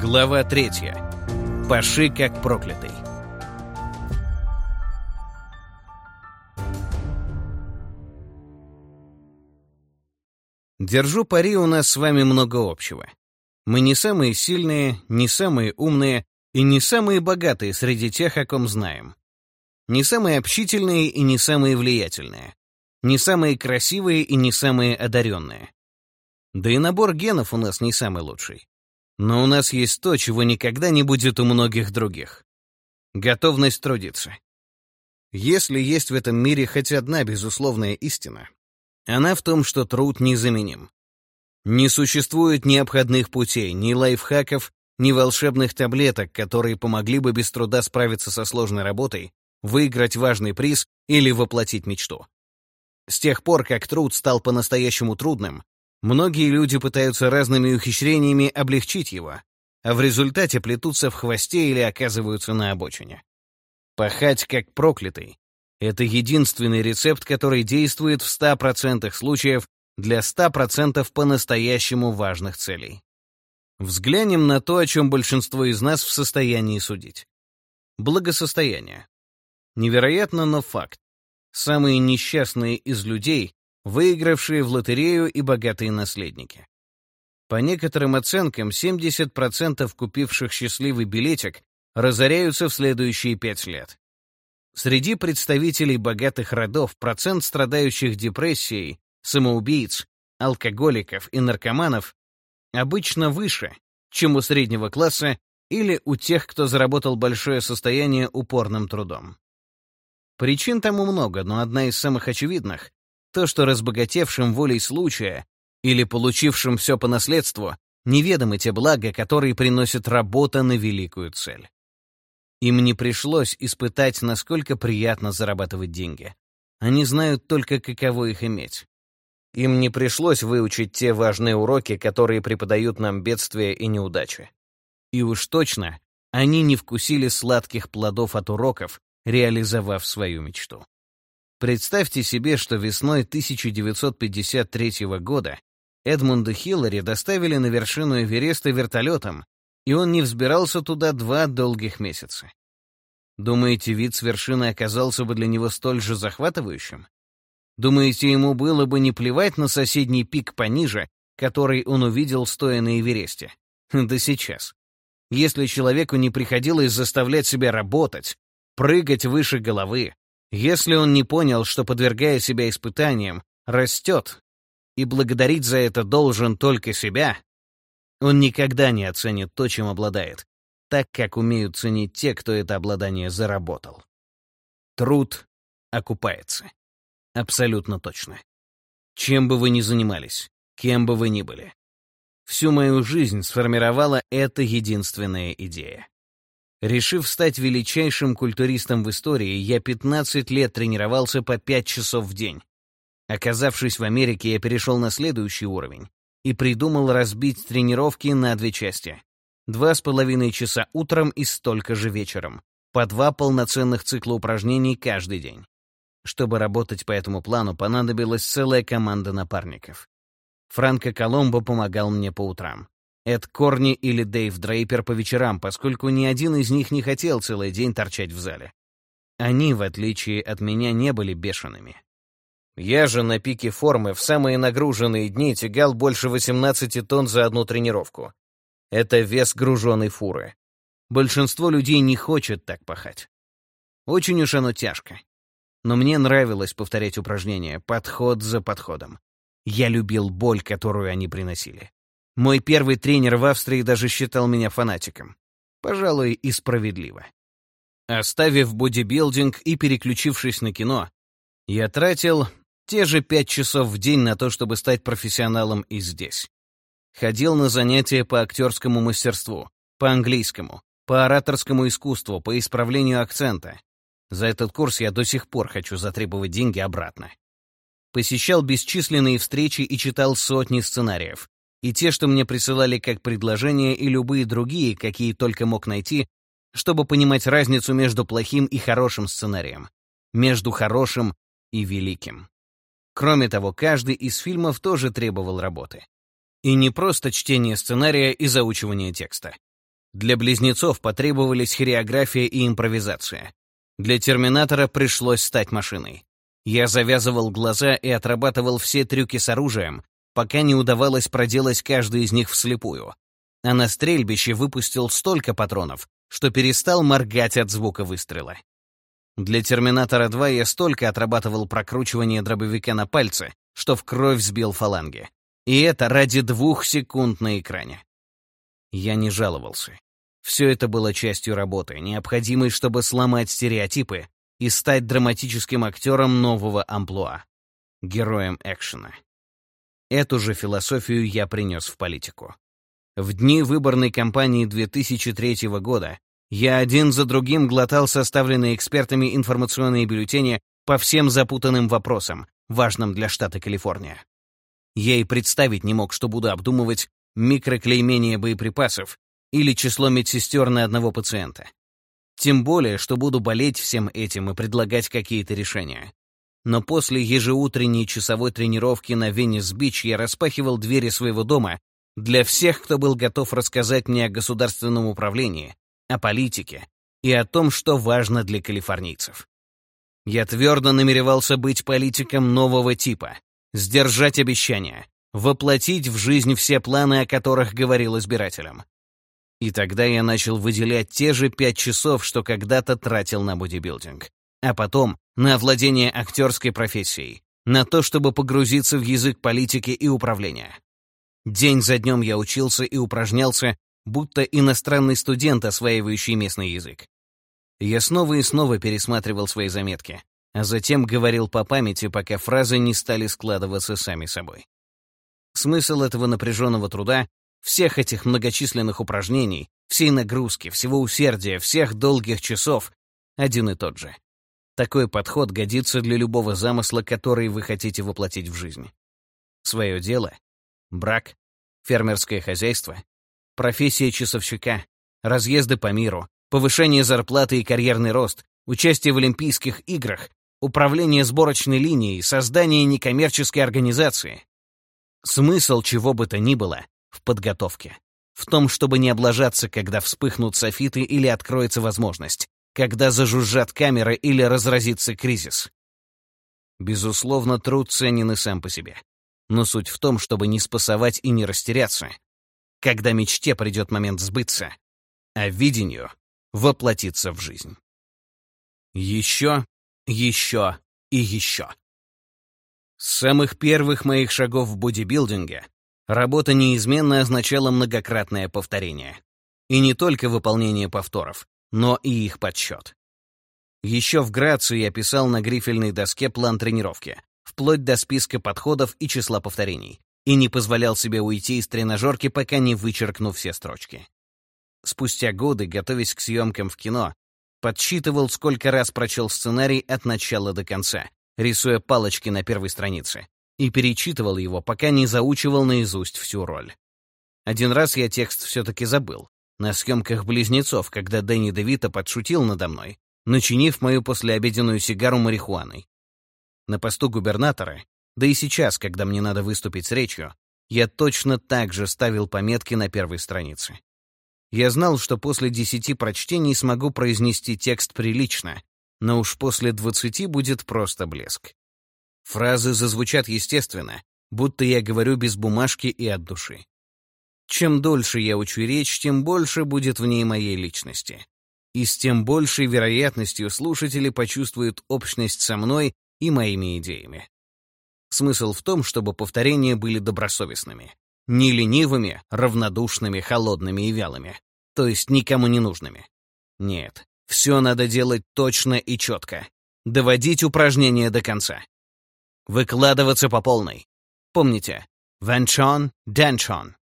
Глава третья. Паши как проклятый. Держу пари, у нас с вами много общего. Мы не самые сильные, не самые умные и не самые богатые среди тех, о ком знаем. Не самые общительные и не самые влиятельные. Не самые красивые и не самые одаренные. Да и набор генов у нас не самый лучший. Но у нас есть то, чего никогда не будет у многих других. Готовность трудиться. Если есть в этом мире хоть одна безусловная истина, она в том, что труд незаменим. Не существует ни обходных путей, ни лайфхаков, ни волшебных таблеток, которые помогли бы без труда справиться со сложной работой, выиграть важный приз или воплотить мечту. С тех пор, как труд стал по-настоящему трудным, Многие люди пытаются разными ухищрениями облегчить его, а в результате плетутся в хвосте или оказываются на обочине. Пахать как проклятый — это единственный рецепт, который действует в 100% случаев для 100% по-настоящему важных целей. Взглянем на то, о чем большинство из нас в состоянии судить. Благосостояние. Невероятно, но факт. Самые несчастные из людей выигравшие в лотерею и богатые наследники. По некоторым оценкам, 70% купивших счастливый билетик разоряются в следующие пять лет. Среди представителей богатых родов процент страдающих депрессией, самоубийц, алкоголиков и наркоманов обычно выше, чем у среднего класса или у тех, кто заработал большое состояние упорным трудом. Причин тому много, но одна из самых очевидных то, что разбогатевшим волей случая или получившим все по наследству неведомы те блага, которые приносит работа на великую цель. Им не пришлось испытать, насколько приятно зарабатывать деньги. Они знают только, каково их иметь. Им не пришлось выучить те важные уроки, которые преподают нам бедствия и неудачи. И уж точно, они не вкусили сладких плодов от уроков, реализовав свою мечту. Представьте себе, что весной 1953 года Эдмунда Хиллари доставили на вершину Эвереста вертолетом, и он не взбирался туда два долгих месяца. Думаете, вид с вершины оказался бы для него столь же захватывающим? Думаете, ему было бы не плевать на соседний пик пониже, который он увидел, стоя на Эвересте? Да сейчас. Если человеку не приходилось заставлять себя работать, прыгать выше головы, если он не понял, что, подвергая себя испытаниям, растет, и благодарить за это должен только себя, он никогда не оценит то, чем обладает, так как умеют ценить те, кто это обладание заработал. Труд окупается. Абсолютно точно. Чем бы вы ни занимались, кем бы вы ни были. Всю мою жизнь сформировала эта единственная идея. Решив стать величайшим культуристом в истории, я 15 лет тренировался по 5 часов в день. Оказавшись в Америке, я перешел на следующий уровень и придумал разбить тренировки на две части. Два с половиной часа утром и столько же вечером. По два полноценных цикла упражнений каждый день. Чтобы работать по этому плану, понадобилась целая команда напарников. Франко Коломбо помогал мне по утрам. Эд Корни или Дэйв Дрейпер по вечерам, поскольку ни один из них не хотел целый день торчать в зале. Они, в отличие от меня, не были бешеными. Я же на пике формы в самые нагруженные дни тягал больше 18 тонн за одну тренировку. Это вес груженной фуры. Большинство людей не хочет так пахать. Очень уж оно тяжко. Но мне нравилось повторять упражнения, подход за подходом. Я любил боль, которую они приносили. Мой первый тренер в Австрии даже считал меня фанатиком. Пожалуй, и справедливо. Оставив бодибилдинг и переключившись на кино, я тратил те же пять часов в день на то, чтобы стать профессионалом и здесь. Ходил на занятия по актерскому мастерству, по английскому, по ораторскому искусству, по исправлению акцента. За этот курс я до сих пор хочу затребовать деньги обратно. Посещал бесчисленные встречи и читал сотни сценариев, и те, что мне присылали как предложения, и любые другие, какие только мог найти, чтобы понимать разницу между плохим и хорошим сценарием, между хорошим и великим. Кроме того, каждый из фильмов тоже требовал работы. И не просто чтение сценария и заучивание текста. Для близнецов потребовались хореография и импровизация. Для Терминатора пришлось стать машиной. Я завязывал глаза и отрабатывал все трюки с оружием, пока не удавалось проделать каждый из них вслепую. А на стрельбище выпустил столько патронов, что перестал моргать от звука выстрела. Для «Терминатора 2» я столько отрабатывал прокручивание дробовика на пальце, что в кровь сбил фаланги. И это ради двух секунд на экране. Я не жаловался. Все это было частью работы, необходимой, чтобы сломать стереотипы и стать драматическим актером нового амплуа — героем экшена. Эту же философию я принес в политику. В дни выборной кампании 2003 года я один за другим глотал составленные экспертами информационные бюллетени по всем запутанным вопросам, важным для штата Калифорния. Я и представить не мог, что буду обдумывать микроклеймение боеприпасов или число медсестер на одного пациента. Тем более, что буду болеть всем этим и предлагать какие-то решения. Но после ежеутренней часовой тренировки на Венес-Бич я распахивал двери своего дома для всех, кто был готов рассказать мне о государственном управлении, о политике и о том, что важно для калифорнийцев. Я твердо намеревался быть политиком нового типа, сдержать обещания, воплотить в жизнь все планы, о которых говорил избирателям. И тогда я начал выделять те же пять часов, что когда-то тратил на бодибилдинг, а потом на овладение актерской профессией, на то, чтобы погрузиться в язык политики и управления. День за днем я учился и упражнялся, будто иностранный студент, осваивающий местный язык. Я снова и снова пересматривал свои заметки, а затем говорил по памяти, пока фразы не стали складываться сами собой. Смысл этого напряженного труда, всех этих многочисленных упражнений, всей нагрузки, всего усердия, всех долгих часов один и тот же. Такой подход годится для любого замысла, который вы хотите воплотить в жизнь. Свое дело, брак, фермерское хозяйство, профессия часовщика, разъезды по миру, повышение зарплаты и карьерный рост, участие в Олимпийских играх, управление сборочной линией, создание некоммерческой организации. Смысл чего бы то ни было в подготовке. В том, чтобы не облажаться, когда вспыхнут софиты или откроется возможность, когда зажужжат камеры или разразится кризис. Безусловно, труд ценен и сам по себе. Но суть в том, чтобы не спасовать и не растеряться, когда мечте придет момент сбыться, а видению воплотиться в жизнь. Еще, еще и еще. С самых первых моих шагов в бодибилдинге работа неизменно означала многократное повторение. И не только выполнение повторов, но и их подсчет. Еще в Грации я писал на грифельной доске план тренировки, вплоть до списка подходов и числа повторений и не позволял себе уйти из тренажерки, пока не вычеркну все строчки. Спустя годы, готовясь к съемкам в кино, подсчитывал, сколько раз прочел сценарий от начала до конца, рисуя палочки на первой странице, и перечитывал его, пока не заучивал наизусть всю роль. Один раз я текст все-таки забыл, на съемках «Близнецов», когда Дэнни Девита подшутил надо мной, начинив мою послеобеденную сигару марихуаной. На посту губернатора да и сейчас, когда мне надо выступить с речью, я точно так же ставил пометки на первой странице. Я знал, что после десяти прочтений смогу произнести текст прилично, но уж после двадцати будет просто блеск. Фразы зазвучат естественно, будто я говорю без бумажки и от души. Чем дольше я учу речь, тем больше будет в ней моей личности. И с тем большей вероятностью слушатели почувствуют общность со мной и моими идеями. Смысл в том, чтобы повторения были добросовестными. Не ленивыми, равнодушными, холодными и вялыми. То есть никому не нужными. Нет, все надо делать точно и четко. Доводить упражнение до конца. Выкладываться по полной. Помните, венчон, денчон.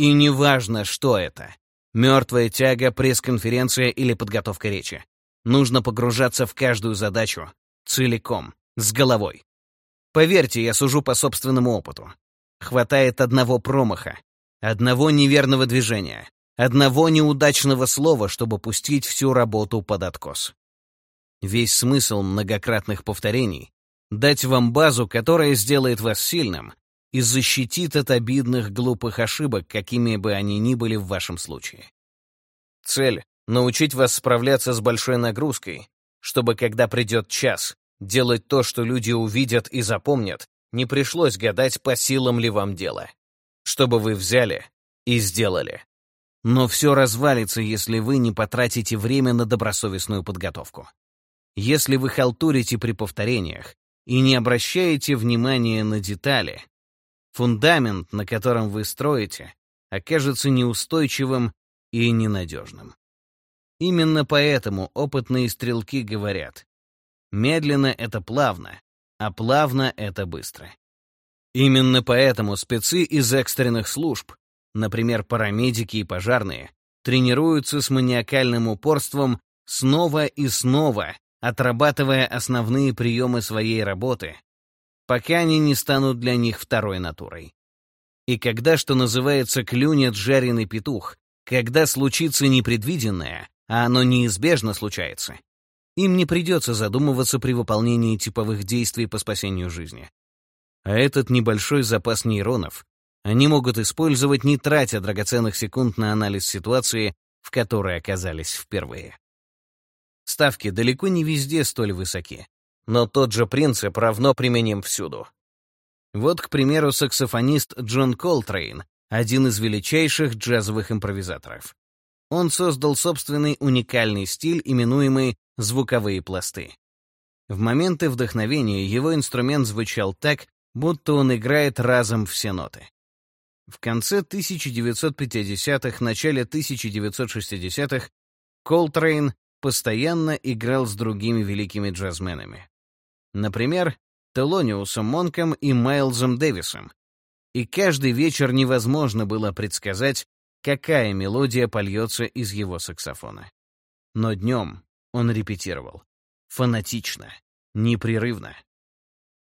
И неважно, что это. Мертвая тяга, пресс-конференция или подготовка речи. Нужно погружаться в каждую задачу целиком, с головой. Поверьте, я сужу по собственному опыту. Хватает одного промаха, одного неверного движения, одного неудачного слова, чтобы пустить всю работу под откос. Весь смысл многократных повторений — дать вам базу, которая сделает вас сильным и защитит от обидных глупых ошибок, какими бы они ни были в вашем случае. Цель — научить вас справляться с большой нагрузкой, чтобы, когда придет час, делать то, что люди увидят и запомнят, не пришлось гадать, по силам ли вам дело. Чтобы вы взяли и сделали. Но все развалится, если вы не потратите время на добросовестную подготовку. Если вы халтурите при повторениях и не обращаете внимания на детали, фундамент, на котором вы строите, окажется неустойчивым и ненадежным. Именно поэтому опытные стрелки говорят, медленно — это плавно, а плавно — это быстро. Именно поэтому спецы из экстренных служб, например, парамедики и пожарные, тренируются с маниакальным упорством снова и снова, отрабатывая основные приемы своей работы, пока они не станут для них второй натурой. И когда, что называется, клюнет жареный петух, когда случится непредвиденное, а оно неизбежно случается, им не придется задумываться при выполнении типовых действий по спасению жизни. А этот небольшой запас нейронов они могут использовать, не тратя драгоценных секунд на анализ ситуации, в которой оказались впервые. Ставки далеко не везде столь высоки, но тот же принцип равно применим всюду. Вот, к примеру, саксофонист Джон Колтрейн, один из величайших джазовых импровизаторов. Он создал собственный уникальный стиль, именуемый «звуковые пласты». В моменты вдохновения его инструмент звучал так, будто он играет разом все ноты. В конце 1950-х, начале 1960-х Колтрейн постоянно играл с другими великими джазменами. Например, Телониусом Монком и Майлзом Дэвисом. И каждый вечер невозможно было предсказать, какая мелодия польется из его саксофона. Но днем он репетировал. Фанатично, непрерывно.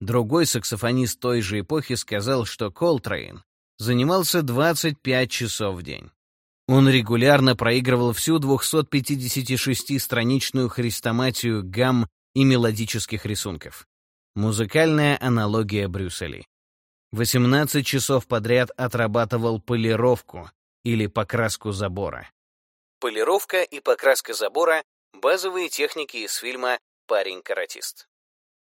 Другой саксофонист той же эпохи сказал, что Колтрейн занимался 25 часов в день. Он регулярно проигрывал всю 256-страничную хрестоматию гамм и мелодических рисунков. Музыкальная аналогия Брюсселя. 18 часов подряд отрабатывал полировку, или покраску забора. Полировка и покраска забора — базовые техники из фильма «Парень-каратист».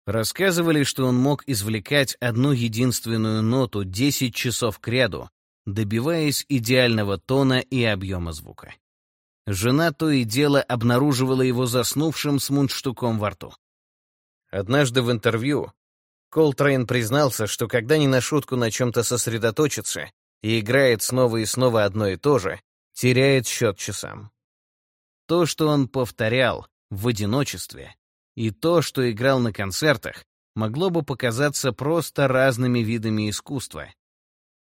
Рассказывали, что он мог извлекать одну единственную ноту 10 часов кряду, добиваясь идеального тона и объема звука. Жена то и дело обнаруживала его заснувшим с мундштуком во рту. Однажды в интервью Колтрейн признался, что когда не на шутку на чем-то сосредоточится, и играет снова и снова одно и то же, теряет счет часам. То, что он повторял в одиночестве, и то, что играл на концертах, могло бы показаться просто разными видами искусства.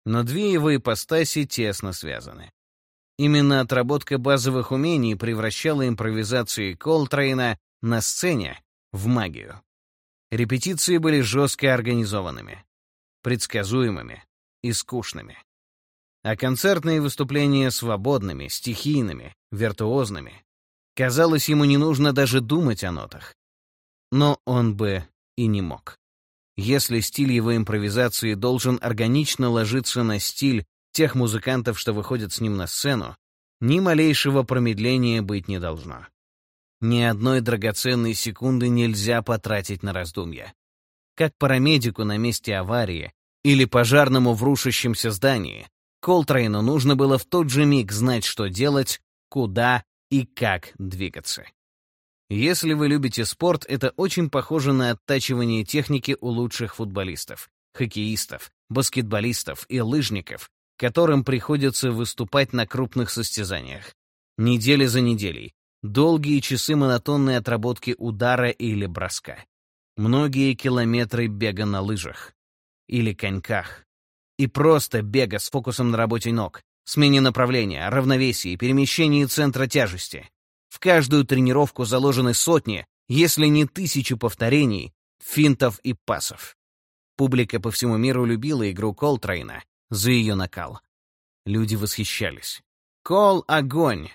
Но две его ипостаси тесно связаны. Именно отработка базовых умений превращала импровизации Колтрейна на сцене в магию. Репетиции были жестко организованными, предсказуемыми и скучными а концертные выступления свободными, стихийными, виртуозными. Казалось, ему не нужно даже думать о нотах. Но он бы и не мог. Если стиль его импровизации должен органично ложиться на стиль тех музыкантов, что выходят с ним на сцену, ни малейшего промедления быть не должно. Ни одной драгоценной секунды нельзя потратить на раздумья. Как парамедику на месте аварии или пожарному в рушащемся здании, Колтрейну нужно было в тот же миг знать, что делать, куда и как двигаться. Если вы любите спорт, это очень похоже на оттачивание техники у лучших футболистов, хоккеистов, баскетболистов и лыжников, которым приходится выступать на крупных состязаниях. Недели за неделей. Долгие часы монотонной отработки удара или броска. Многие километры бега на лыжах. Или коньках. И просто бега с фокусом на работе ног, смене направления, равновесии, перемещении центра тяжести. В каждую тренировку заложены сотни, если не тысячи повторений, финтов и пасов. Публика по всему миру любила игру Колтрейна за ее накал. Люди восхищались. «Кол — огонь!»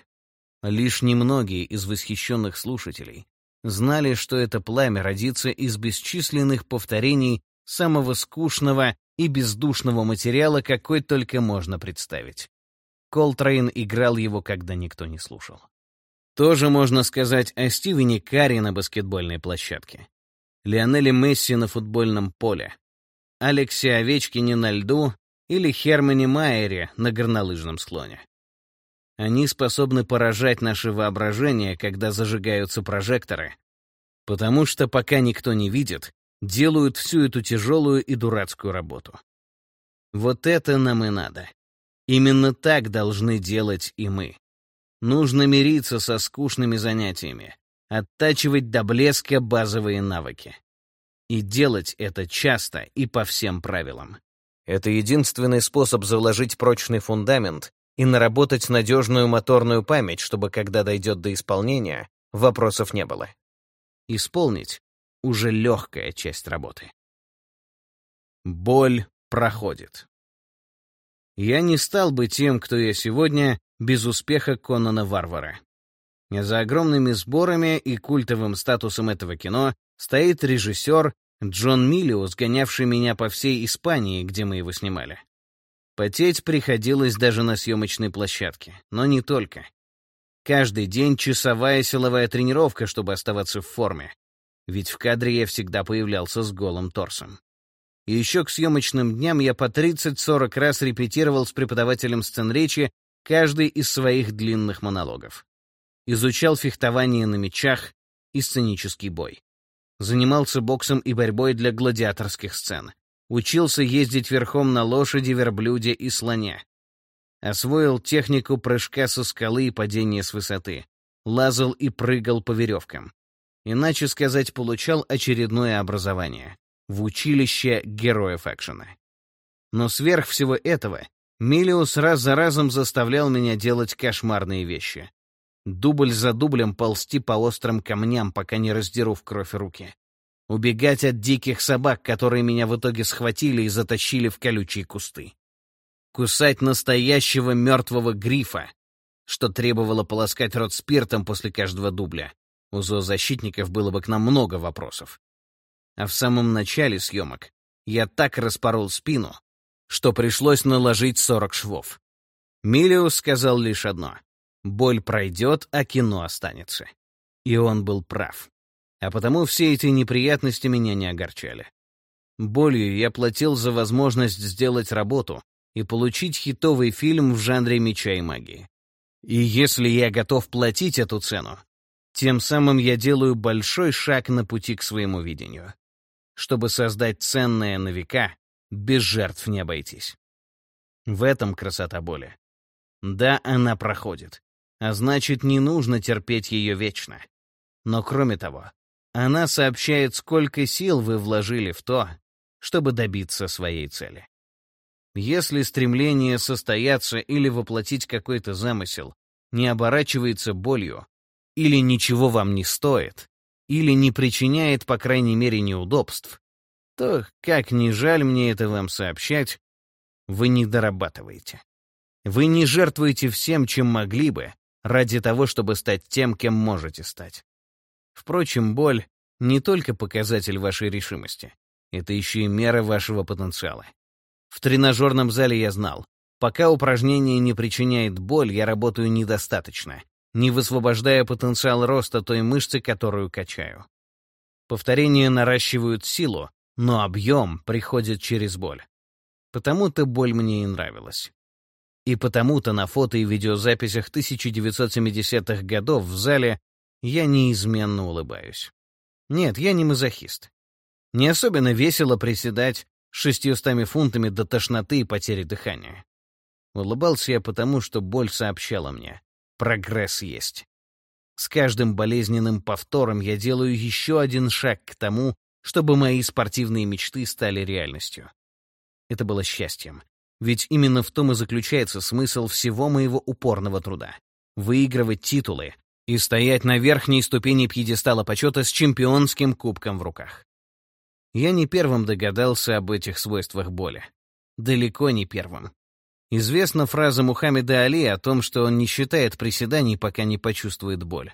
Лишь немногие из восхищенных слушателей знали, что это пламя родится из бесчисленных повторений самого скучного и бездушного материала, какой только можно представить. Колтрейн играл его, когда никто не слушал. Тоже можно сказать о Стивене Карри на баскетбольной площадке, Лионеле Месси на футбольном поле, Алексе Овечкине на льду или Хермане Майере на горнолыжном склоне. Они способны поражать наше воображение, когда зажигаются прожекторы, потому что пока никто не видит, делают всю эту тяжелую и дурацкую работу. Вот это нам и надо. Именно так должны делать и мы. Нужно мириться со скучными занятиями, оттачивать до блеска базовые навыки. И делать это часто и по всем правилам. Это единственный способ заложить прочный фундамент и наработать надежную моторную память, чтобы, когда дойдет до исполнения, вопросов не было. Исполнить — уже легкая часть работы. Боль проходит. Я не стал бы тем, кто я сегодня, без успеха Конана Варвара. За огромными сборами и культовым статусом этого кино стоит режиссер Джон Миллиус, гонявший меня по всей Испании, где мы его снимали. Потеть приходилось даже на съемочной площадке, но не только. Каждый день часовая силовая тренировка, чтобы оставаться в форме. Ведь в кадре я всегда появлялся с голым торсом. И еще к съемочным дням я по 30-40 раз репетировал с преподавателем сценречи каждый из своих длинных монологов. Изучал фехтование на мечах и сценический бой. Занимался боксом и борьбой для гладиаторских сцен. Учился ездить верхом на лошади, верблюде и слоне. Освоил технику прыжка со скалы и падения с высоты. Лазал и прыгал по веревкам. Иначе сказать, получал очередное образование в училище героев экшена. Но сверх всего этого, Милиус раз за разом заставлял меня делать кошмарные вещи. Дубль за дублем ползти по острым камням, пока не раздеру в кровь руки. Убегать от диких собак, которые меня в итоге схватили и затащили в колючие кусты. Кусать настоящего мертвого грифа, что требовало полоскать рот спиртом после каждого дубля. У зоозащитников было бы к нам много вопросов. А в самом начале съемок я так распорол спину, что пришлось наложить 40 швов. Милиус сказал лишь одно — боль пройдет, а кино останется. И он был прав. А потому все эти неприятности меня не огорчали. Болью я платил за возможность сделать работу и получить хитовый фильм в жанре меча и магии. И если я готов платить эту цену, тем самым я делаю большой шаг на пути к своему видению чтобы создать ценное на века, без жертв не обойтись. В этом красота боли. Да, она проходит, а значит, не нужно терпеть ее вечно. Но кроме того, она сообщает, сколько сил вы вложили в то, чтобы добиться своей цели. Если стремление состояться или воплотить какой-то замысел не оборачивается болью или ничего вам не стоит, или не причиняет, по крайней мере, неудобств, то, как ни жаль мне это вам сообщать, вы не дорабатываете. Вы не жертвуете всем, чем могли бы, ради того, чтобы стать тем, кем можете стать. Впрочем, боль — не только показатель вашей решимости, это еще и мера вашего потенциала. В тренажерном зале я знал, пока упражнение не причиняет боль, я работаю недостаточно, не высвобождая потенциал роста той мышцы, которую качаю. Повторения наращивают силу, но объем приходит через боль. Потому-то боль мне и нравилась. И потому-то на фото и видеозаписях 1970-х годов в зале я неизменно улыбаюсь. Нет, я не мазохист. Не особенно весело приседать шестьюстами фунтами до тошноты и потери дыхания. Улыбался я потому, что боль сообщала мне. Прогресс есть. С каждым болезненным повтором я делаю еще один шаг к тому, чтобы мои спортивные мечты стали реальностью. Это было счастьем. Ведь именно в том и заключается смысл всего моего упорного труда. Выигрывать титулы и стоять на верхней ступени пьедестала почета с чемпионским кубком в руках. Я не первым догадался об этих свойствах боли. Далеко не первым. Известна фраза Мухаммеда Али о том, что он не считает приседаний, пока не почувствует боль.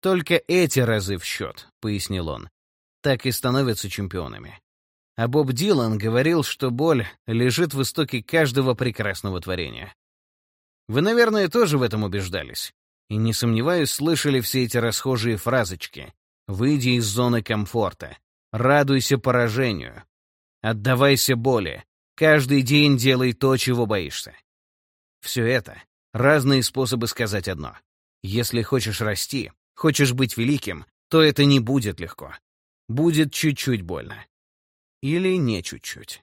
«Только эти разы в счет», — пояснил он, — «так и становятся чемпионами». А Боб Дилан говорил, что боль лежит в истоке каждого прекрасного творения. Вы, наверное, тоже в этом убеждались. И не сомневаюсь, слышали все эти расхожие фразочки. «Выйди из зоны комфорта», «Радуйся поражению», «Отдавайся боли», «Каждый день делай то, чего боишься». Все это — разные способы сказать одно. Если хочешь расти, хочешь быть великим, то это не будет легко. Будет чуть-чуть больно. Или не чуть-чуть.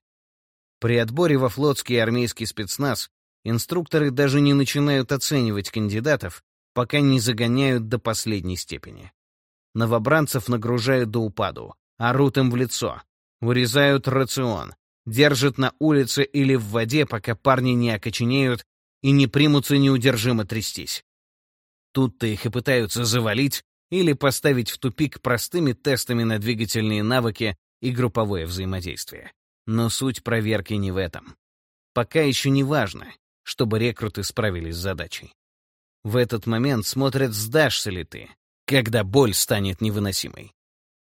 При отборе во флотский и армейский спецназ инструкторы даже не начинают оценивать кандидатов, пока не загоняют до последней степени. Новобранцев нагружают до упаду, орут им в лицо, урезают рацион, держат на улице или в воде, пока парни не окоченеют и не примутся неудержимо трястись. Тут-то их и пытаются завалить или поставить в тупик простыми тестами на двигательные навыки и групповое взаимодействие. Но суть проверки не в этом. Пока еще не важно, чтобы рекруты справились с задачей. В этот момент смотрят, сдашься ли ты, когда боль станет невыносимой.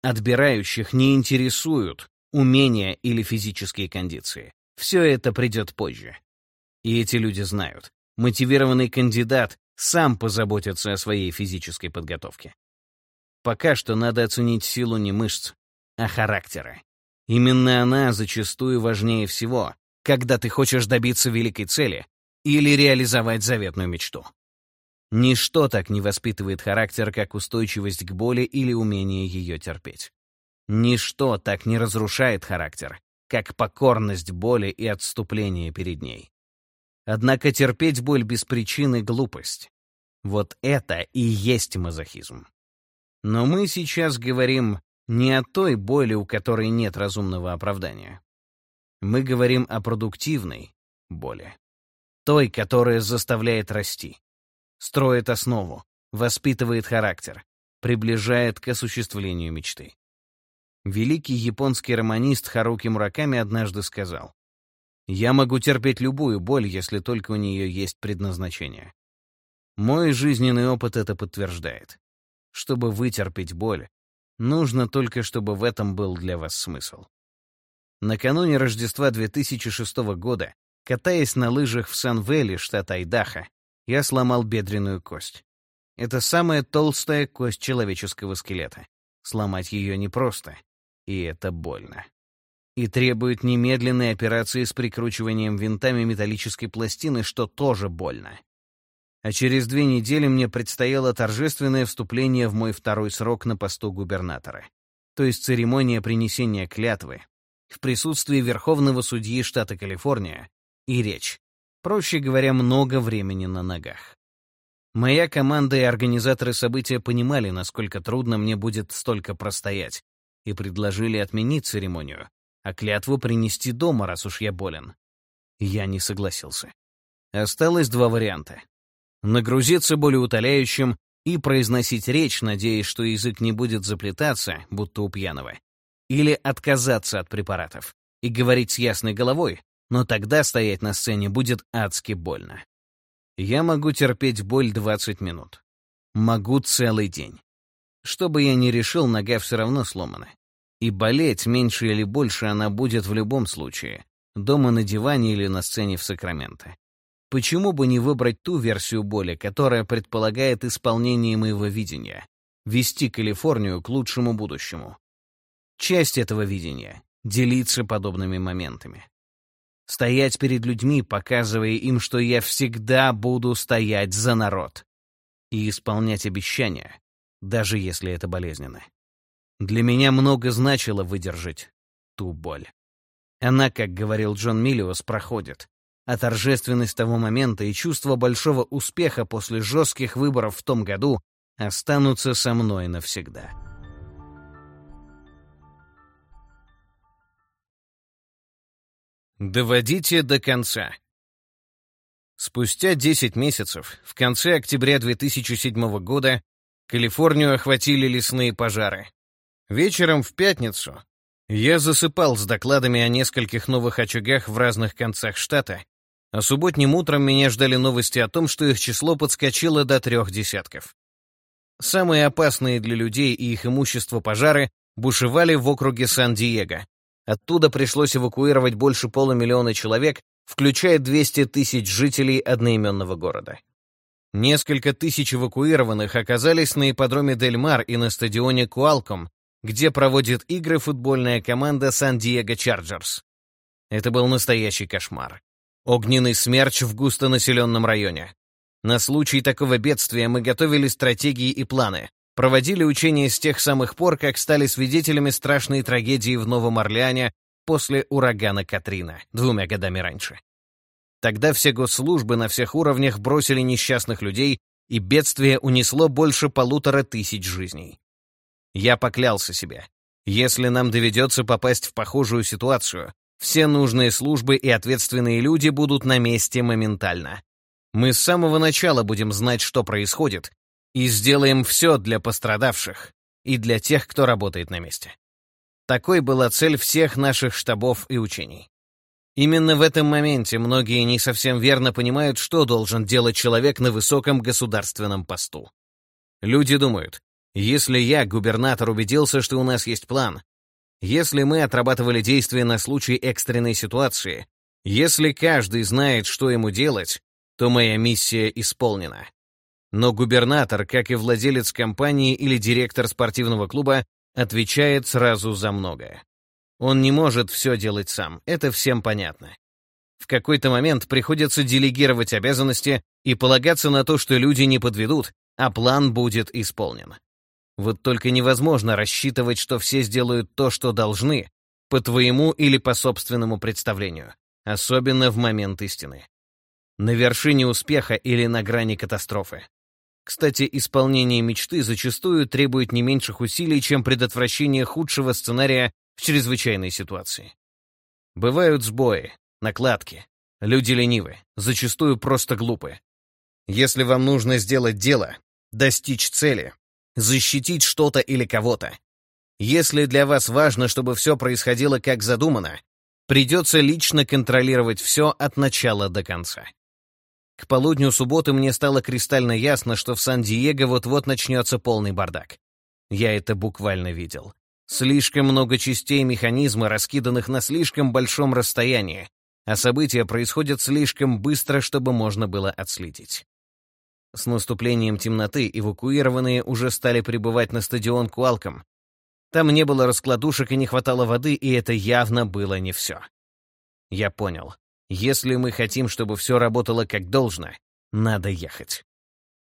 Отбирающих не интересуют умения или физические кондиции. Все это придет позже. И эти люди знают, мотивированный кандидат сам позаботится о своей физической подготовке. Пока что надо оценить силу не мышц, а характера. Именно она зачастую важнее всего, когда ты хочешь добиться великой цели или реализовать заветную мечту. Ничто так не воспитывает характер, как устойчивость к боли или умение ее терпеть. Ничто так не разрушает характер, как покорность боли и отступление перед ней. Однако терпеть боль без причины — глупость. Вот это и есть мазохизм. Но мы сейчас говорим не о той боли, у которой нет разумного оправдания. Мы говорим о продуктивной боли. Той, которая заставляет расти строит основу, воспитывает характер, приближает к осуществлению мечты. Великий японский романист Харуки Мураками однажды сказал, «Я могу терпеть любую боль, если только у нее есть предназначение». Мой жизненный опыт это подтверждает. Чтобы вытерпеть боль, нужно только, чтобы в этом был для вас смысл. Накануне Рождества 2006 года, катаясь на лыжах в Сан-Вэлли, штат Айдахо, я сломал бедренную кость. Это самая толстая кость человеческого скелета. Сломать ее непросто, и это больно. И требует немедленной операции с прикручиванием винтами металлической пластины, что тоже больно. А через две недели мне предстояло торжественное вступление в мой второй срок на посту губернатора, то есть церемония принесения клятвы в присутствии Верховного судьи штата Калифорния и речь, Проще говоря, много времени на ногах. Моя команда и организаторы события понимали, насколько трудно мне будет столько простоять, и предложили отменить церемонию, а клятву принести дома, раз уж я болен. Я не согласился. Осталось два варианта. Нагрузиться болеутоляющим и произносить речь, надеясь, что язык не будет заплетаться, будто у пьяного. Или отказаться от препаратов и говорить с ясной головой, но тогда стоять на сцене будет адски больно. Я могу терпеть боль 20 минут. Могу целый день. Что бы я ни решил, нога все равно сломана. И болеть, меньше или больше, она будет в любом случае. Дома на диване или на сцене в Сакраменто. Почему бы не выбрать ту версию боли, которая предполагает исполнение моего видения? Вести Калифорнию к лучшему будущему. Часть этого видения — делиться подобными моментами стоять перед людьми, показывая им, что я всегда буду стоять за народ и исполнять обещания, даже если это болезненно. Для меня много значило выдержать ту боль. Она, как говорил Джон Миллиус, проходит, а торжественность того момента и чувство большого успеха после жестких выборов в том году останутся со мной навсегда. Доводите до конца. Спустя 10 месяцев, в конце октября 2007 года, Калифорнию охватили лесные пожары. Вечером в пятницу я засыпал с докладами о нескольких новых очагах в разных концах штата, а субботним утром меня ждали новости о том, что их число подскочило до трех десятков. Самые опасные для людей и их имущества пожары бушевали в округе Сан-Диего, Оттуда пришлось эвакуировать больше полумиллиона человек, включая 200 тысяч жителей одноименного города. Несколько тысяч эвакуированных оказались на ипподроме Дель Мар и на стадионе Куалком, где проводит игры футбольная команда Сан-Диего Чарджерс. Это был настоящий кошмар. Огненный смерч в густонаселенном районе. На случай такого бедствия мы готовили стратегии и планы, проводили учения с тех самых пор, как стали свидетелями страшной трагедии в Новом Орлеане после урагана Катрина, двумя годами раньше. Тогда все госслужбы на всех уровнях бросили несчастных людей, и бедствие унесло больше полутора тысяч жизней. Я поклялся себе. Если нам доведется попасть в похожую ситуацию, все нужные службы и ответственные люди будут на месте моментально. Мы с самого начала будем знать, что происходит, и сделаем все для пострадавших и для тех, кто работает на месте. Такой была цель всех наших штабов и учений. Именно в этом моменте многие не совсем верно понимают, что должен делать человек на высоком государственном посту. Люди думают, если я, губернатор, убедился, что у нас есть план, если мы отрабатывали действия на случай экстренной ситуации, если каждый знает, что ему делать, то моя миссия исполнена. Но губернатор, как и владелец компании или директор спортивного клуба, отвечает сразу за многое. Он не может все делать сам, это всем понятно. В какой-то момент приходится делегировать обязанности и полагаться на то, что люди не подведут, а план будет исполнен. Вот только невозможно рассчитывать, что все сделают то, что должны, по твоему или по собственному представлению, особенно в момент истины. На вершине успеха или на грани катастрофы. Кстати, исполнение мечты зачастую требует не меньших усилий, чем предотвращение худшего сценария в чрезвычайной ситуации. Бывают сбои, накладки. Люди ленивы, зачастую просто глупы. Если вам нужно сделать дело, достичь цели, защитить что-то или кого-то, если для вас важно, чтобы все происходило как задумано, придется лично контролировать все от начала до конца. К полудню субботы мне стало кристально ясно, что в Сан-Диего вот-вот начнется полный бардак. Я это буквально видел. Слишком много частей механизма, раскиданных на слишком большом расстоянии, а события происходят слишком быстро, чтобы можно было отследить. С наступлением темноты эвакуированные уже стали прибывать на стадион Куалком. Там не было раскладушек и не хватало воды, и это явно было не все. Я понял. Если мы хотим, чтобы все работало как должно, надо ехать.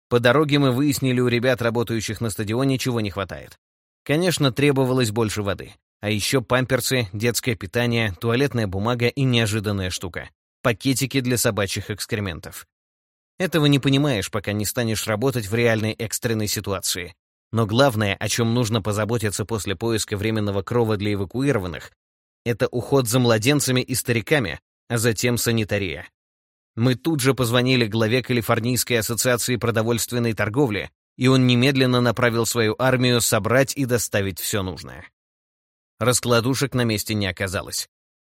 По дороге мы выяснили у ребят, работающих на стадионе, чего не хватает. Конечно, требовалось больше воды. А еще памперсы, детское питание, туалетная бумага и неожиданная штука — пакетики для собачьих экскрементов. Этого не понимаешь, пока не станешь работать в реальной экстренной ситуации. Но главное, о чем нужно позаботиться после поиска временного крова для эвакуированных, это уход за младенцами и стариками, а затем санитария. Мы тут же позвонили главе Калифорнийской ассоциации продовольственной торговли и он немедленно направил свою армию собрать и доставить все нужное. Раскладушек на месте не оказалось.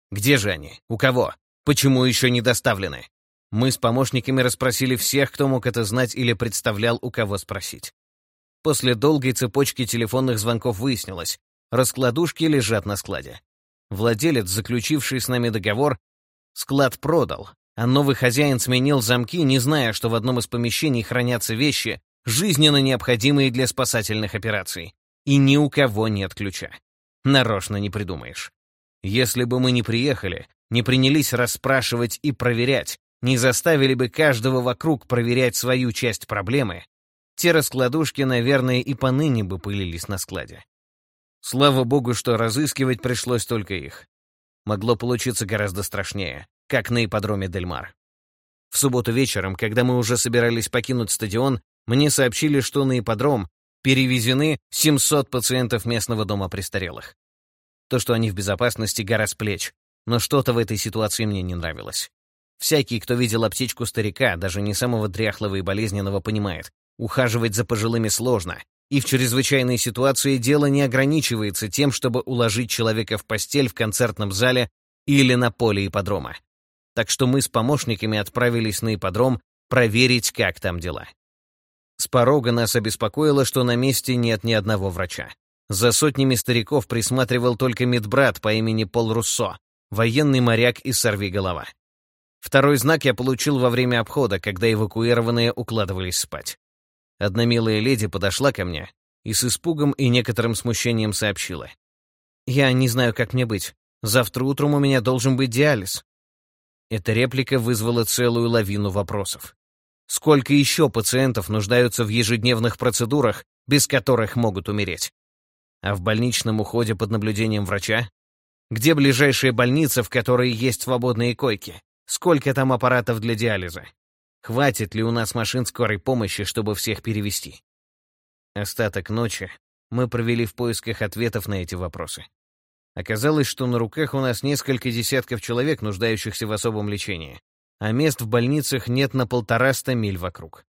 Где же они? У кого? Почему еще не доставлены? Мы с помощниками расспросили всех, кто мог это знать или представлял, у кого спросить. После долгой цепочки телефонных звонков выяснилось, раскладушки лежат на складе. Владелец, заключивший с нами договор, склад продал, а новый хозяин сменил замки, не зная, что в одном из помещений хранятся вещи, жизненно необходимые для спасательных операций. И ни у кого нет ключа. Нарочно не придумаешь. Если бы мы не приехали, не принялись расспрашивать и проверять, не заставили бы каждого вокруг проверять свою часть проблемы, те раскладушки, наверное, и поныне бы пылились на складе. Слава богу, что разыскивать пришлось только их. Могло получиться гораздо страшнее, как на ипподроме Дельмар. В субботу вечером, когда мы уже собирались покинуть стадион, мне сообщили, что на ипподром перевезены 700 пациентов местного дома престарелых. То, что они в безопасности, гора с плеч, но что-то в этой ситуации мне не нравилось. Всякий, кто видел аптечку старика, даже не самого дряхлого и болезненного, понимает, ухаживать за пожилыми сложно, и в чрезвычайной ситуации дело не ограничивается тем, чтобы уложить человека в постель в концертном зале или на поле ипподрома. Так что мы с помощниками отправились на ипподром проверить, как там дела. С порога нас обеспокоило, что на месте нет ни одного врача. За сотнями стариков присматривал только медбрат по имени Пол Руссо, военный моряк из сорвиголова. Второй знак я получил во время обхода, когда эвакуированные укладывались спать. Одна милая леди подошла ко мне и с испугом и некоторым смущением сообщила. «Я не знаю, как мне быть. Завтра утром у меня должен быть диализ». Эта реплика вызвала целую лавину вопросов. Сколько еще пациентов нуждаются в ежедневных процедурах, без которых могут умереть? А в больничном уходе под наблюдением врача? Где ближайшая больница, в которой есть свободные койки? Сколько там аппаратов для диализа? Хватит ли у нас машин скорой помощи, чтобы всех перевести? Остаток ночи мы провели в поисках ответов на эти вопросы. Оказалось, что на руках у нас несколько десятков человек, нуждающихся в особом лечении, а мест в больницах нет на полтораста миль вокруг.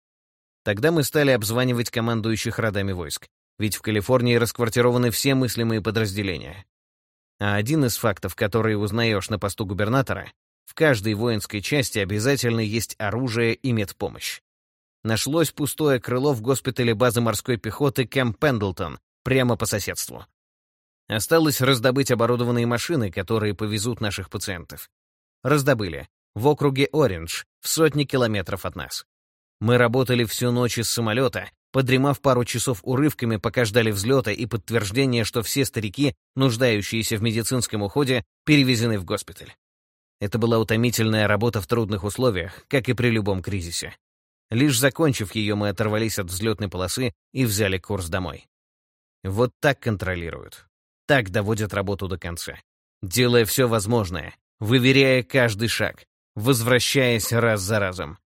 Тогда мы стали обзванивать командующих родами войск, ведь в Калифорнии расквартированы все мыслимые подразделения. А один из фактов, который узнаешь на посту губернатора, в каждой воинской части обязательно есть оружие и медпомощь. Нашлось пустое крыло в госпитале базы морской пехоты Кэмп Пендлтон, прямо по соседству. Осталось раздобыть оборудованные машины, которые повезут наших пациентов. Раздобыли. В округе Ориндж, в сотни километров от нас. Мы работали всю ночь из самолета, подремав пару часов урывками, пока ждали взлета и подтверждения, что все старики, нуждающиеся в медицинском уходе, перевезены в госпиталь. Это была утомительная работа в трудных условиях, как и при любом кризисе. Лишь закончив ее, мы оторвались от взлетной полосы и взяли курс домой. Вот так контролируют. Так доводят работу до конца. Делая все возможное, выверяя каждый шаг, возвращаясь раз за разом.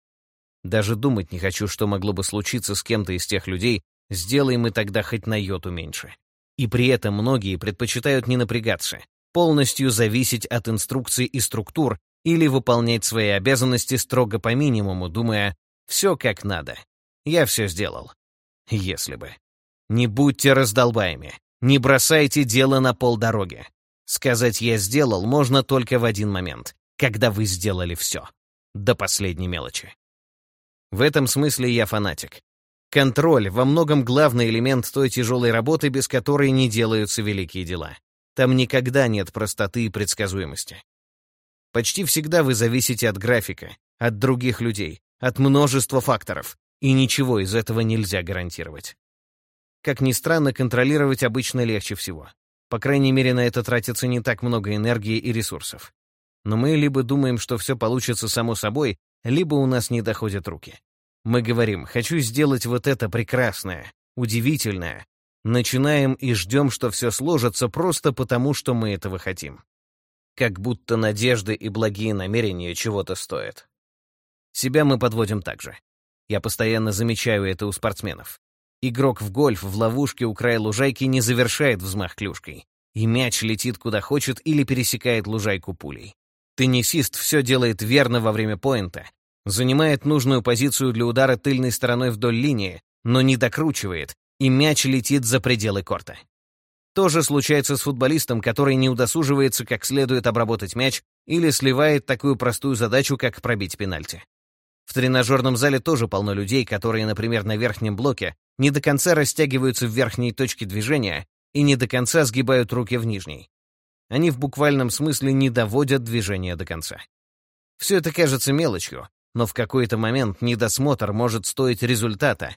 Даже думать не хочу, что могло бы случиться с кем-то из тех людей, сделаем мы тогда хоть на йоту меньше. И при этом многие предпочитают не напрягаться, полностью зависеть от инструкций и структур или выполнять свои обязанности строго по минимуму, думая «все как надо». Я все сделал. Если бы. Не будьте раздолбаями. Не бросайте дело на полдороги. Сказать «я сделал» можно только в один момент, когда вы сделали все. До последней мелочи. В этом смысле я фанатик. Контроль — во многом главный элемент той тяжелой работы, без которой не делаются великие дела. Там никогда нет простоты и предсказуемости. Почти всегда вы зависите от графика, от других людей, от множества факторов, и ничего из этого нельзя гарантировать. Как ни странно, контролировать обычно легче всего. По крайней мере, на это тратится не так много энергии и ресурсов. Но мы либо думаем, что все получится само собой, либо у нас не доходят руки. Мы говорим «хочу сделать вот это прекрасное, удивительное, Начинаем и ждем, что все сложится просто потому, что мы этого хотим. Как будто надежды и благие намерения чего-то стоят. Себя мы подводим так же. Я постоянно замечаю это у спортсменов. Игрок в гольф в ловушке у края лужайки не завершает взмах клюшкой, и мяч летит куда хочет или пересекает лужайку пулей. Теннисист все делает верно во время поинта, занимает нужную позицию для удара тыльной стороной вдоль линии, но не докручивает, и мяч летит за пределы корта. То же случается с футболистом, который не удосуживается как следует обработать мяч или сливает такую простую задачу, как пробить пенальти. В тренажерном зале тоже полно людей, которые, например, на верхнем блоке не до конца растягиваются в верхней точке движения и не до конца сгибают руки в нижней. Они в буквальном смысле не доводят движение до конца. Все это кажется мелочью, но в какой-то момент недосмотр может стоить результата,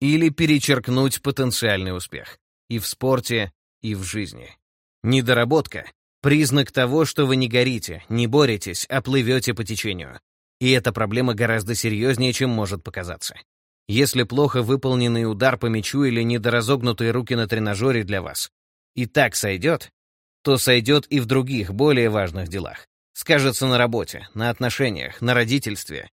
или перечеркнуть потенциальный успех. И в спорте, и в жизни. Недоработка — признак того, что вы не горите, не боретесь, а плывете по течению. И эта проблема гораздо серьезнее, чем может показаться. Если плохо выполненный удар по мячу или недоразогнутые руки на тренажере для вас и так сойдет, то сойдет и в других, более важных делах. Скажется на работе, на отношениях, на родительстве,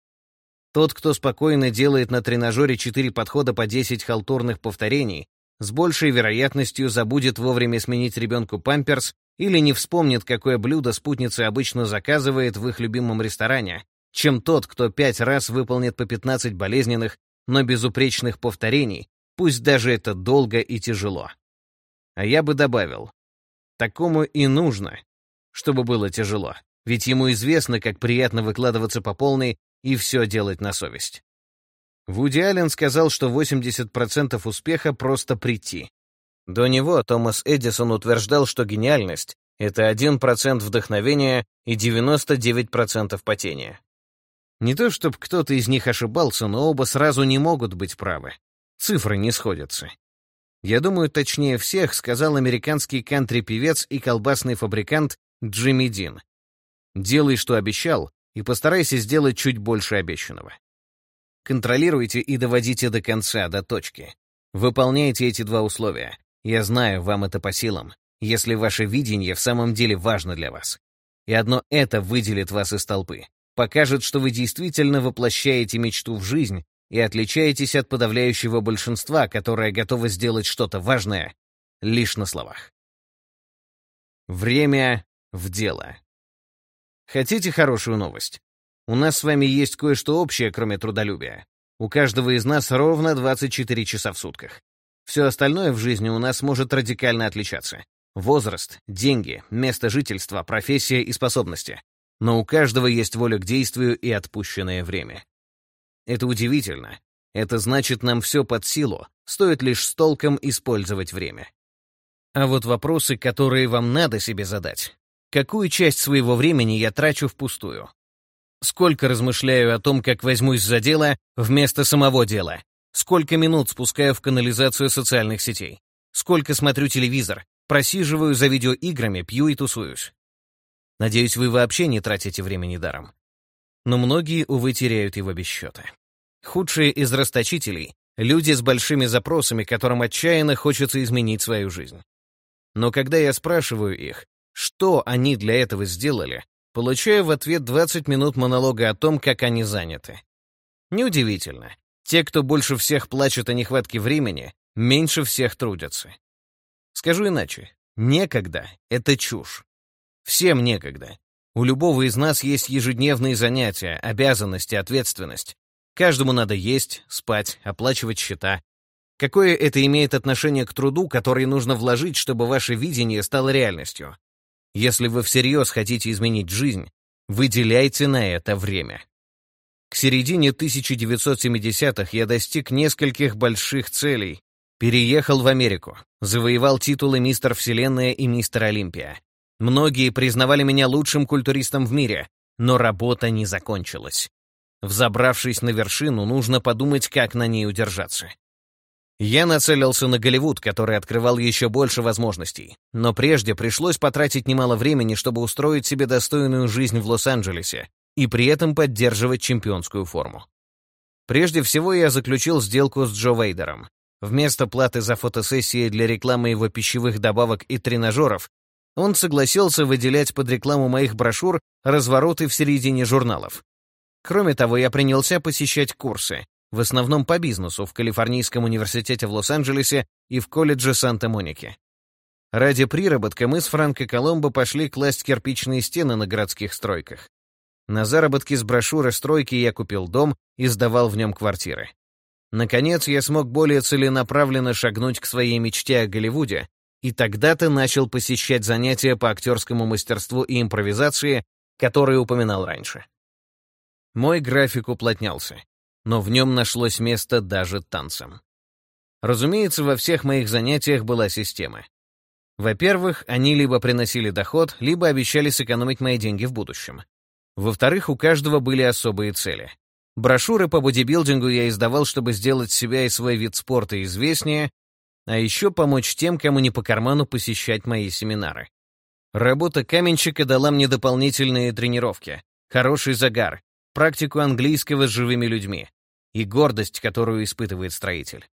тот, кто спокойно делает на тренажере 4 подхода по 10 халтурных повторений, с большей вероятностью забудет вовремя сменить ребенку памперс или не вспомнит, какое блюдо спутница обычно заказывает в их любимом ресторане, чем тот, кто пять раз выполнит по 15 болезненных, но безупречных повторений, пусть даже это долго и тяжело. А я бы добавил, такому и нужно, чтобы было тяжело, ведь ему известно, как приятно выкладываться по полной и все делать на совесть. Вуди Аллен сказал, что 80% успеха просто прийти. До него Томас Эдисон утверждал, что гениальность — это 1% вдохновения и 99% потения. Не то чтобы кто-то из них ошибался, но оба сразу не могут быть правы. Цифры не сходятся. Я думаю, точнее всех сказал американский кантри-певец и колбасный фабрикант Джимми Дин. «Делай, что обещал, и постарайся сделать чуть больше обещанного». Контролируйте и доводите до конца, до точки. Выполняйте эти два условия. Я знаю, вам это по силам, если ваше видение в самом деле важно для вас. И одно это выделит вас из толпы, покажет, что вы действительно воплощаете мечту в жизнь и отличаетесь от подавляющего большинства, которое готово сделать что-то важное лишь на словах. Время в дело. Хотите хорошую новость? У нас с вами есть кое-что общее, кроме трудолюбия. У каждого из нас ровно 24 часа в сутках. Все остальное в жизни у нас может радикально отличаться. Возраст, деньги, место жительства, профессия и способности. Но у каждого есть воля к действию и отпущенное время. Это удивительно. Это значит, нам все под силу, стоит лишь с толком использовать время. А вот вопросы, которые вам надо себе задать. Какую часть своего времени я трачу впустую? Сколько размышляю о том, как возьмусь за дело вместо самого дела? Сколько минут спускаю в канализацию социальных сетей? Сколько смотрю телевизор? Просиживаю за видеоиграми, пью и тусуюсь? Надеюсь, вы вообще не тратите времени даром. Но многие, увы, теряют его без счета. Худшие из расточителей — люди с большими запросами, которым отчаянно хочется изменить свою жизнь. Но когда я спрашиваю их, что они для этого сделали, Получаю в ответ 20 минут монолога о том, как они заняты. Неудивительно. Те, кто больше всех плачет о нехватке времени, меньше всех трудятся. Скажу иначе. Некогда — это чушь. Всем некогда. У любого из нас есть ежедневные занятия, обязанности, ответственность. Каждому надо есть, спать, оплачивать счета. Какое это имеет отношение к труду, который нужно вложить, чтобы ваше видение стало реальностью? Если вы всерьез хотите изменить жизнь, выделяйте на это время. К середине 1970-х я достиг нескольких больших целей. Переехал в Америку, завоевал титулы «Мистер Вселенная» и «Мистер Олимпия». Многие признавали меня лучшим культуристом в мире, но работа не закончилась. Взобравшись на вершину, нужно подумать, как на ней удержаться. Я нацелился на Голливуд, который открывал еще больше возможностей. Но прежде пришлось потратить немало времени, чтобы устроить себе достойную жизнь в Лос-Анджелесе и при этом поддерживать чемпионскую форму. Прежде всего я заключил сделку с Джо Вейдером. Вместо платы за фотосессии для рекламы его пищевых добавок и тренажеров, он согласился выделять под рекламу моих брошюр развороты в середине журналов. Кроме того, я принялся посещать курсы, в основном по бизнесу в Калифорнийском университете в Лос-Анджелесе и в колледже Санта-Моники. Ради приработка мы с Франко Коломбо пошли класть кирпичные стены на городских стройках. На заработки с брошюры стройки я купил дом и сдавал в нем квартиры. Наконец, я смог более целенаправленно шагнуть к своей мечте о Голливуде, и тогда-то начал посещать занятия по актерскому мастерству и импровизации, которые упоминал раньше. Мой график уплотнялся но в нем нашлось место даже танцам. Разумеется, во всех моих занятиях была система. Во-первых, они либо приносили доход, либо обещали сэкономить мои деньги в будущем. Во-вторых, у каждого были особые цели. Брошюры по бодибилдингу я издавал, чтобы сделать себя и свой вид спорта известнее, а еще помочь тем, кому не по карману посещать мои семинары. Работа каменщика дала мне дополнительные тренировки, хороший загар, практику английского с живыми людьми и гордость, которую испытывает строитель.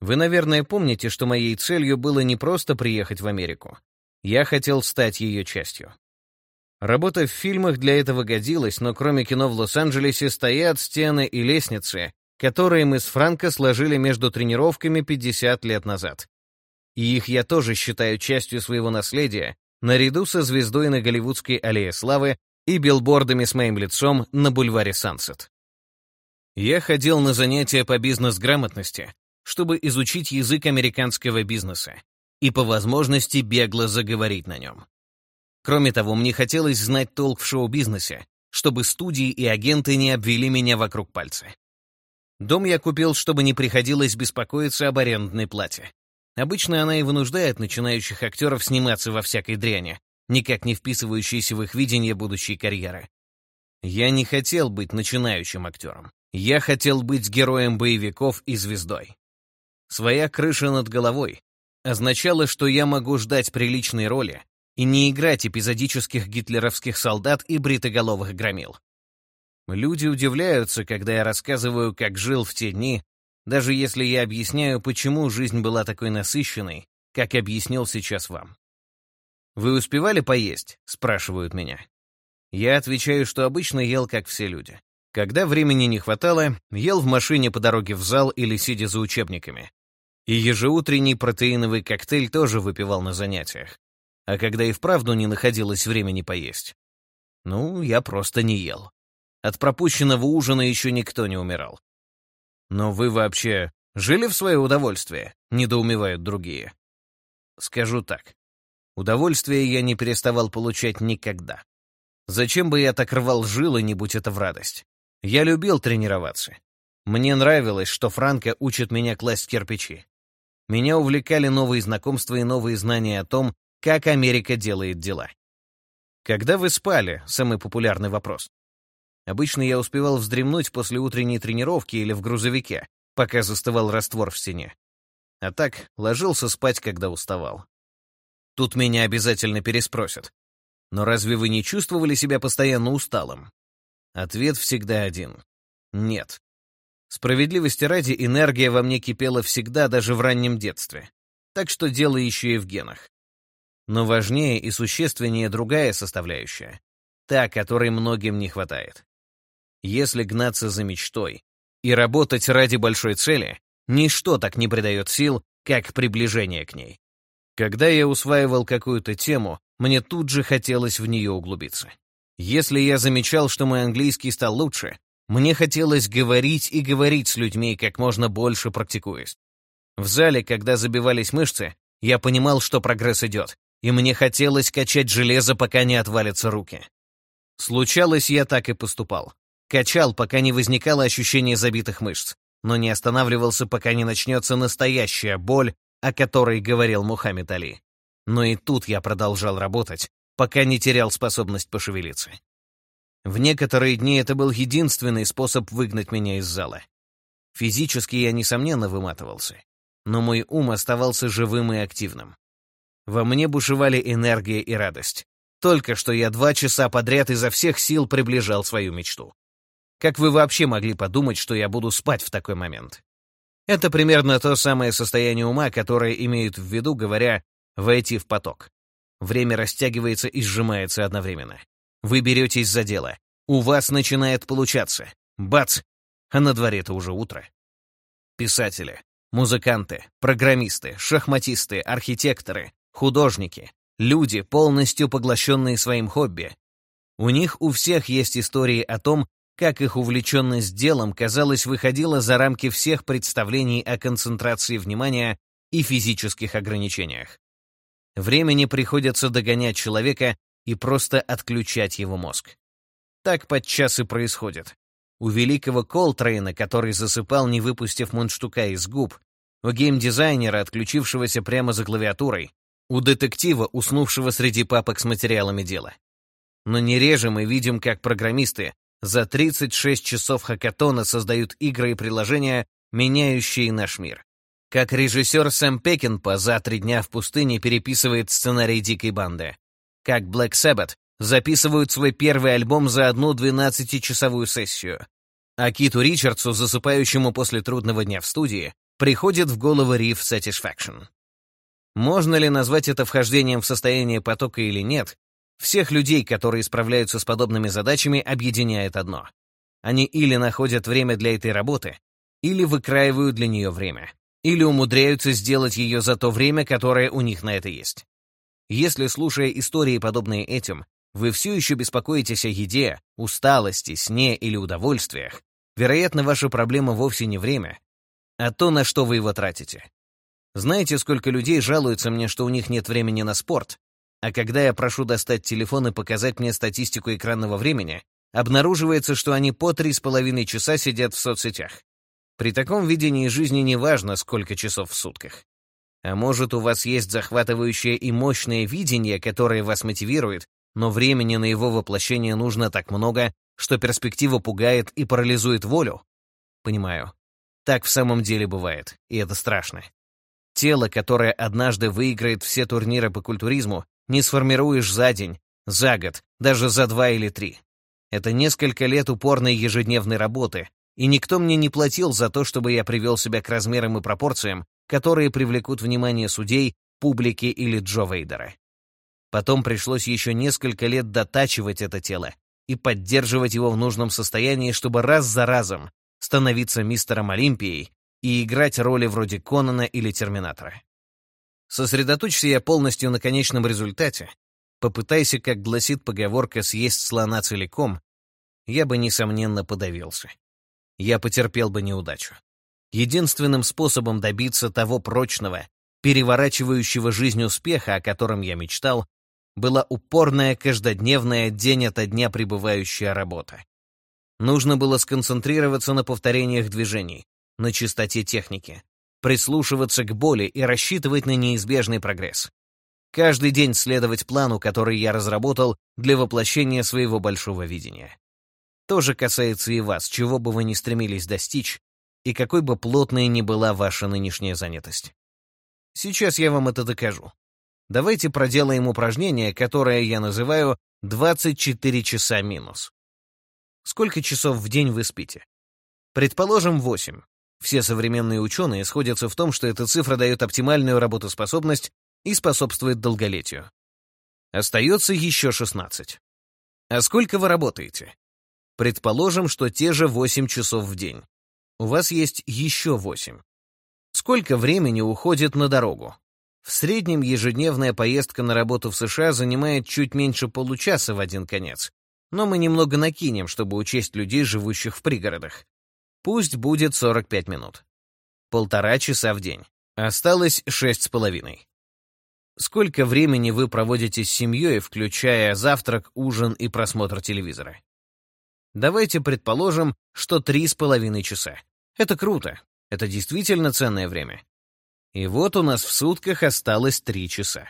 Вы, наверное, помните, что моей целью было не просто приехать в Америку. Я хотел стать ее частью. Работа в фильмах для этого годилась, но кроме кино в Лос-Анджелесе стоят стены и лестницы, которые мы с Франко сложили между тренировками 50 лет назад. И их я тоже считаю частью своего наследия, наряду со звездой на Голливудской аллее славы и билбордами с моим лицом на бульваре Сансет. Я ходил на занятия по бизнес-грамотности, чтобы изучить язык американского бизнеса и по возможности бегло заговорить на нем. Кроме того, мне хотелось знать толк в шоу-бизнесе, чтобы студии и агенты не обвели меня вокруг пальца. Дом я купил, чтобы не приходилось беспокоиться об арендной плате. Обычно она и вынуждает начинающих актеров сниматься во всякой дряни, никак не вписывающиеся в их видение будущей карьеры. Я не хотел быть начинающим актером. Я хотел быть героем боевиков и звездой. Своя крыша над головой означало, что я могу ждать приличной роли и не играть эпизодических гитлеровских солдат и бритоголовых громил. Люди удивляются, когда я рассказываю, как жил в те дни, даже если я объясняю, почему жизнь была такой насыщенной, как объяснил сейчас вам. «Вы успевали поесть?» — спрашивают меня. Я отвечаю, что обычно ел, как все люди. Когда времени не хватало, ел в машине по дороге в зал или сидя за учебниками. И ежеутренний протеиновый коктейль тоже выпивал на занятиях. А когда и вправду не находилось времени поесть, ну, я просто не ел. От пропущенного ужина еще никто не умирал. «Но вы вообще жили в свое удовольствие?» — недоумевают другие. Скажу так. Удовольствие я не переставал получать никогда. Зачем бы я так рвал жилы, не будь это в радость? Я любил тренироваться. Мне нравилось, что Франко учит меня класть кирпичи. Меня увлекали новые знакомства и новые знания о том, как Америка делает дела. Когда вы спали? Самый популярный вопрос. Обычно я успевал вздремнуть после утренней тренировки или в грузовике, пока застывал раствор в стене. А так ложился спать, когда уставал. Тут меня обязательно переспросят. Но разве вы не чувствовали себя постоянно усталым? Ответ всегда один. Нет. Справедливости ради, энергия во мне кипела всегда, даже в раннем детстве. Так что дело еще и в генах. Но важнее и существеннее другая составляющая. Та, которой многим не хватает. Если гнаться за мечтой и работать ради большой цели, ничто так не придает сил, как приближение к ней. Когда я усваивал какую-то тему, мне тут же хотелось в нее углубиться. Если я замечал, что мой английский стал лучше, мне хотелось говорить и говорить с людьми как можно больше практикуясь. В зале, когда забивались мышцы, я понимал, что прогресс идет, и мне хотелось качать железо, пока не отвалятся руки. Случалось, я так и поступал. Качал, пока не возникало ощущение забитых мышц, но не останавливался, пока не начнется настоящая боль, о которой говорил Мухаммед Али. Но и тут я продолжал работать, пока не терял способность пошевелиться. В некоторые дни это был единственный способ выгнать меня из зала. Физически я, несомненно, выматывался, но мой ум оставался живым и активным. Во мне бушевали энергия и радость. Только что я два часа подряд изо всех сил приближал свою мечту. Как вы вообще могли подумать, что я буду спать в такой момент? Это примерно то самое состояние ума, которое имеют в виду, говоря войти в поток. Время растягивается и сжимается одновременно. Вы беретесь за дело. У вас начинает получаться. Бац! А на дворе-то уже утро. Писатели, музыканты, программисты, шахматисты, архитекторы, художники, люди, полностью поглощенные своим хобби. У них у всех есть истории о том, как их увлеченность делом, казалось, выходила за рамки всех представлений о концентрации внимания и физических ограничениях. Времени приходится догонять человека и просто отключать его мозг. Так подчас и происходит. У великого Колтрейна, который засыпал, не выпустив мундштука из губ, у геймдизайнера, отключившегося прямо за клавиатурой, у детектива, уснувшего среди папок с материалами дела. Но не реже мы видим, как программисты за 36 часов хакатона создают игры и приложения, меняющие наш мир. Как режиссер Сэм Пекинпа за три дня в пустыне переписывает сценарий «Дикой банды». Как Black Sabbath записывают свой первый альбом за одну 12-часовую сессию. А Киту Ричардсу, засыпающему после трудного дня в студии, приходит в голову риф Satisfaction. Можно ли назвать это вхождением в состояние потока или нет, всех людей, которые справляются с подобными задачами, объединяет одно. Они или находят время для этой работы, или выкраивают для нее время или умудряются сделать ее за то время, которое у них на это есть. Если, слушая истории, подобные этим, вы все еще беспокоитесь о еде, усталости, сне или удовольствиях, вероятно, ваша проблема вовсе не время, а то, на что вы его тратите. Знаете, сколько людей жалуются мне, что у них нет времени на спорт, а когда я прошу достать телефон и показать мне статистику экранного времени, обнаруживается, что они по три с половиной часа сидят в соцсетях. При таком видении жизни не важно, сколько часов в сутках. А может, у вас есть захватывающее и мощное видение, которое вас мотивирует, но времени на его воплощение нужно так много, что перспектива пугает и парализует волю. Понимаю. Так в самом деле бывает, и это страшно. Тело, которое однажды выиграет все турниры по культуризму, не сформируешь за день, за год, даже за два или три. Это несколько лет упорной ежедневной работы, и никто мне не платил за то, чтобы я привел себя к размерам и пропорциям, которые привлекут внимание судей, публики или Джо Вейдера. Потом пришлось еще несколько лет дотачивать это тело и поддерживать его в нужном состоянии, чтобы раз за разом становиться мистером Олимпией и играть роли вроде Конана или Терминатора. Сосредоточься я полностью на конечном результате, попытайся, как гласит поговорка, съесть слона целиком, я бы, несомненно, подавился. Я потерпел бы неудачу. Единственным способом добиться того прочного, переворачивающего жизнь успеха, о котором я мечтал, была упорная, каждодневная, день ото дня пребывающая работа. Нужно было сконцентрироваться на повторениях движений, на чистоте техники, прислушиваться к боли и рассчитывать на неизбежный прогресс. Каждый день следовать плану, который я разработал для воплощения своего большого видения. То же касается и вас, чего бы вы ни стремились достичь, и какой бы плотной ни была ваша нынешняя занятость. Сейчас я вам это докажу. Давайте проделаем упражнение, которое я называю 24 часа минус. Сколько часов в день вы спите? Предположим, 8. Все современные ученые сходятся в том, что эта цифра дает оптимальную работоспособность и способствует долголетию. Остается еще 16. А сколько вы работаете? Предположим, что те же 8 часов в день. У вас есть еще 8. Сколько времени уходит на дорогу? В среднем ежедневная поездка на работу в США занимает чуть меньше получаса в один конец, но мы немного накинем, чтобы учесть людей, живущих в пригородах. Пусть будет 45 минут. Полтора часа в день. Осталось шесть с половиной. Сколько времени вы проводите с семьей, включая завтрак, ужин и просмотр телевизора? Давайте предположим, что три с половиной часа. Это круто. Это действительно ценное время. И вот у нас в сутках осталось три часа.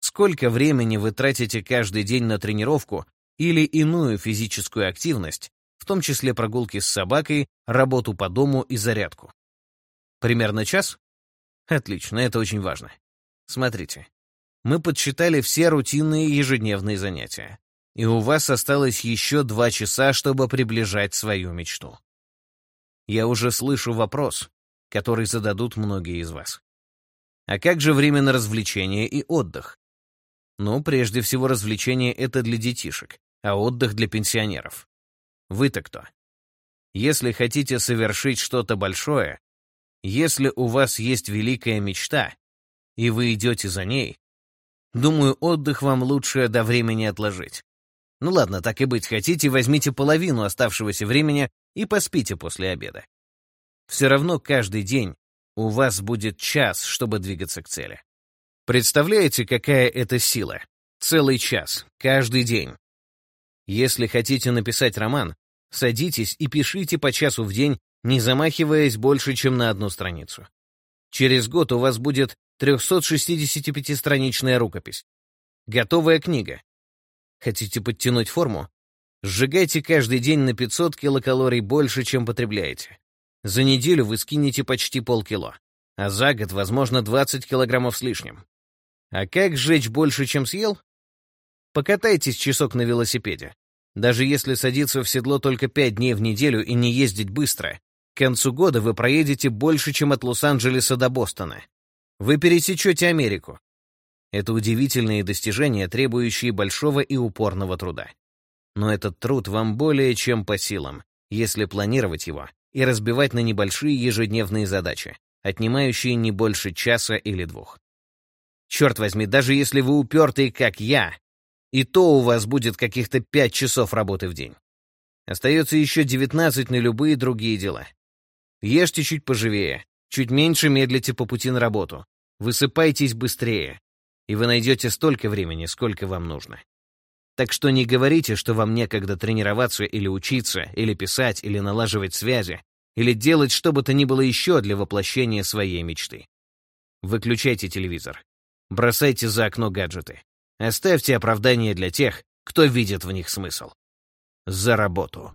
Сколько времени вы тратите каждый день на тренировку или иную физическую активность, в том числе прогулки с собакой, работу по дому и зарядку. Примерно час? Отлично, это очень важно. Смотрите, мы подсчитали все рутинные ежедневные занятия, и у вас осталось еще два часа, чтобы приближать свою мечту. Я уже слышу вопрос, который зададут многие из вас. А как же время на развлечение и отдых? Ну, прежде всего, развлечение — это для детишек, а отдых для пенсионеров. Вы-то кто? Если хотите совершить что-то большое, если у вас есть великая мечта, и вы идете за ней, думаю, отдых вам лучше до времени отложить. Ну ладно, так и быть, хотите, возьмите половину оставшегося времени и поспите после обеда. Все равно каждый день у вас будет час, чтобы двигаться к цели. Представляете, какая это сила? Целый час, каждый день. Если хотите написать роман, садитесь и пишите по часу в день, не замахиваясь больше, чем на одну страницу. Через год у вас будет 365-страничная рукопись. Готовая книга. Хотите подтянуть форму? Сжигайте каждый день на 500 килокалорий больше, чем потребляете. За неделю вы скинете почти полкило, а за год, возможно, 20 килограммов с лишним. А как сжечь больше, чем съел? Покатайтесь часок на велосипеде. Даже если садиться в седло только пять дней в неделю и не ездить быстро, к концу года вы проедете больше, чем от Лос-Анджелеса до Бостона. Вы пересечете Америку. Это удивительные достижения, требующие большого и упорного труда. Но этот труд вам более чем по силам, если планировать его и разбивать на небольшие ежедневные задачи, отнимающие не больше часа или двух. Черт возьми, даже если вы упертый, как я, и то у вас будет каких-то пять часов работы в день. Остается еще 19 на любые другие дела. Ешьте чуть поживее, чуть меньше медлите по пути на работу, высыпайтесь быстрее, и вы найдете столько времени, сколько вам нужно. Так что не говорите, что вам некогда тренироваться или учиться, или писать, или налаживать связи, или делать что бы то ни было еще для воплощения своей мечты. Выключайте телевизор. Бросайте за окно гаджеты. Оставьте оправдание для тех, кто видит в них смысл. За работу.